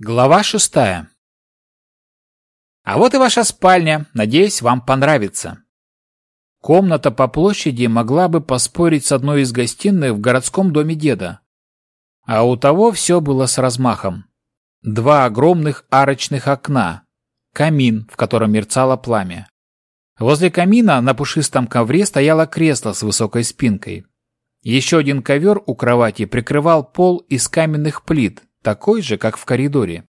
Глава шестая. А вот и ваша спальня. Надеюсь, вам понравится. Комната по площади могла бы поспорить с одной из гостиных в городском доме деда. А у того все было с размахом. Два огромных арочных окна, камин, в котором мерцало пламя. Возле камина на пушистом ковре стояло кресло с высокой спинкой. Еще один ковер у кровати прикрывал пол из каменных плит, такой же, как в коридоре.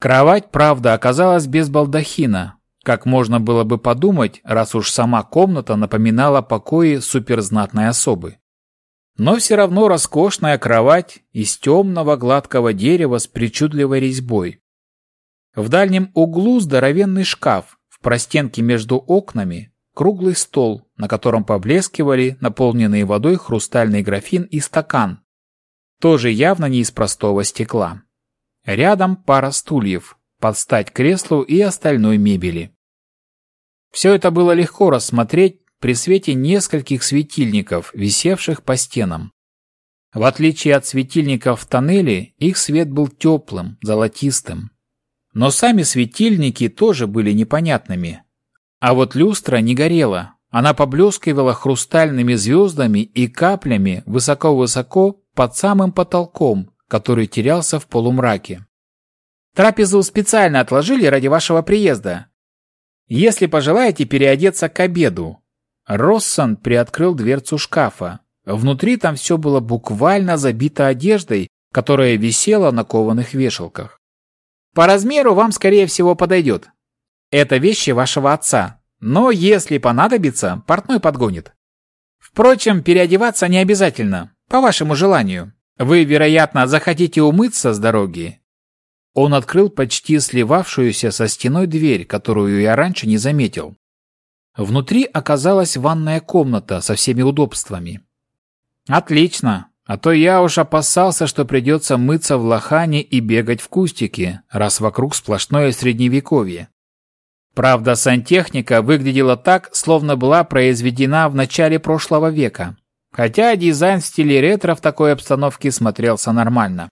Кровать, правда, оказалась без балдахина, как можно было бы подумать, раз уж сама комната напоминала покои суперзнатной особы. Но все равно роскошная кровать из темного гладкого дерева с причудливой резьбой. В дальнем углу здоровенный шкаф, в простенке между окнами круглый стол, на котором поблескивали наполненные водой хрустальный графин и стакан, тоже явно не из простого стекла. Рядом пара стульев, под стать креслу и остальной мебели. Все это было легко рассмотреть при свете нескольких светильников, висевших по стенам. В отличие от светильников в тоннеле, их свет был теплым, золотистым. Но сами светильники тоже были непонятными. А вот люстра не горела, она поблескивала хрустальными звездами и каплями высоко-высоко под самым потолком, который терялся в полумраке. Трапезу специально отложили ради вашего приезда. Если пожелаете переодеться к обеду. Россон приоткрыл дверцу шкафа. Внутри там все было буквально забито одеждой, которая висела на кованых вешалках. По размеру вам, скорее всего, подойдет. Это вещи вашего отца, но если понадобится, портной подгонит. Впрочем, переодеваться не обязательно, по вашему желанию. Вы, вероятно, захотите умыться с дороги. Он открыл почти сливавшуюся со стеной дверь, которую я раньше не заметил. Внутри оказалась ванная комната со всеми удобствами. Отлично, а то я уж опасался, что придется мыться в лохане и бегать в кустике, раз вокруг сплошное средневековье. Правда, сантехника выглядела так, словно была произведена в начале прошлого века. Хотя дизайн в стиле ретро в такой обстановке смотрелся нормально.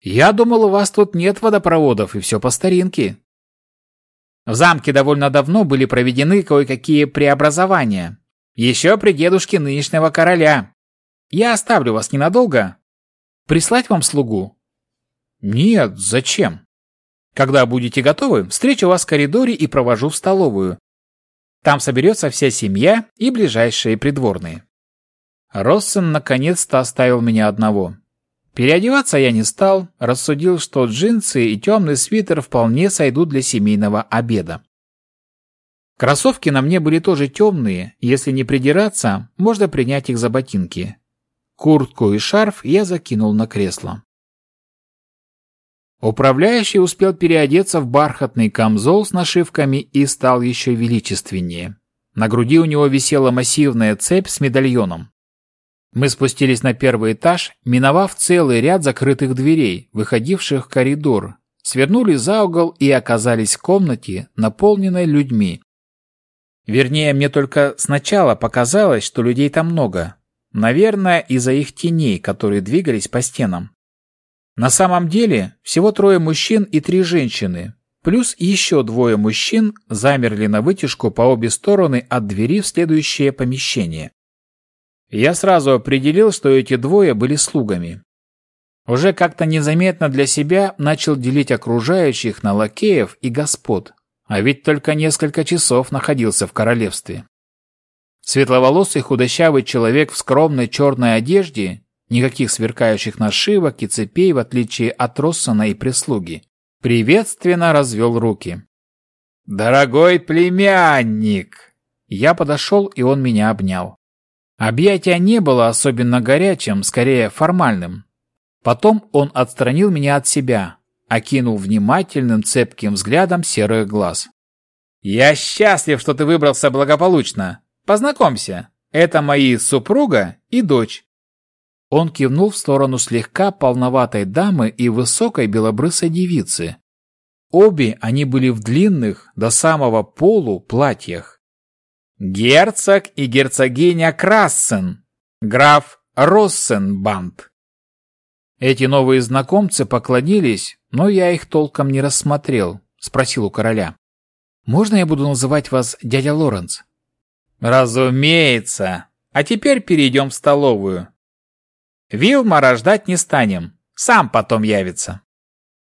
Я думал, у вас тут нет водопроводов и все по старинке. В замке довольно давно были проведены кое-какие преобразования. Еще при дедушке нынешнего короля. Я оставлю вас ненадолго. Прислать вам слугу? Нет, зачем? Когда будете готовы, встречу вас в коридоре и провожу в столовую. Там соберется вся семья и ближайшие придворные. Россен наконец-то оставил меня одного. Переодеваться я не стал, рассудил, что джинсы и темный свитер вполне сойдут для семейного обеда. Кроссовки на мне были тоже темные, если не придираться, можно принять их за ботинки. Куртку и шарф я закинул на кресло. Управляющий успел переодеться в бархатный камзол с нашивками и стал еще величественнее. На груди у него висела массивная цепь с медальоном. Мы спустились на первый этаж, миновав целый ряд закрытых дверей, выходивших в коридор, свернули за угол и оказались в комнате, наполненной людьми. Вернее, мне только сначала показалось, что людей там много. Наверное, из-за их теней, которые двигались по стенам. На самом деле всего трое мужчин и три женщины, плюс еще двое мужчин замерли на вытяжку по обе стороны от двери в следующее помещение. Я сразу определил, что эти двое были слугами. Уже как-то незаметно для себя начал делить окружающих на лакеев и господ, а ведь только несколько часов находился в королевстве. Светловолосый худощавый человек в скромной черной одежде Никаких сверкающих нашивок и цепей, в отличие от Россона и прислуги. Приветственно развел руки. «Дорогой племянник!» Я подошел, и он меня обнял. Объятия не было особенно горячим, скорее формальным. Потом он отстранил меня от себя, окинул внимательным цепким взглядом серых глаз. «Я счастлив, что ты выбрался благополучно. Познакомься, это мои супруга и дочь. Он кивнул в сторону слегка полноватой дамы и высокой белобрысой девицы. Обе они были в длинных, до самого полу, платьях. «Герцог и герцогиня Крассен, граф Россенбанд». Эти новые знакомцы поклонились, но я их толком не рассмотрел, спросил у короля. «Можно я буду называть вас дядя Лоренс?» «Разумеется. А теперь перейдем в столовую. Вилма рождать не станем, сам потом явится».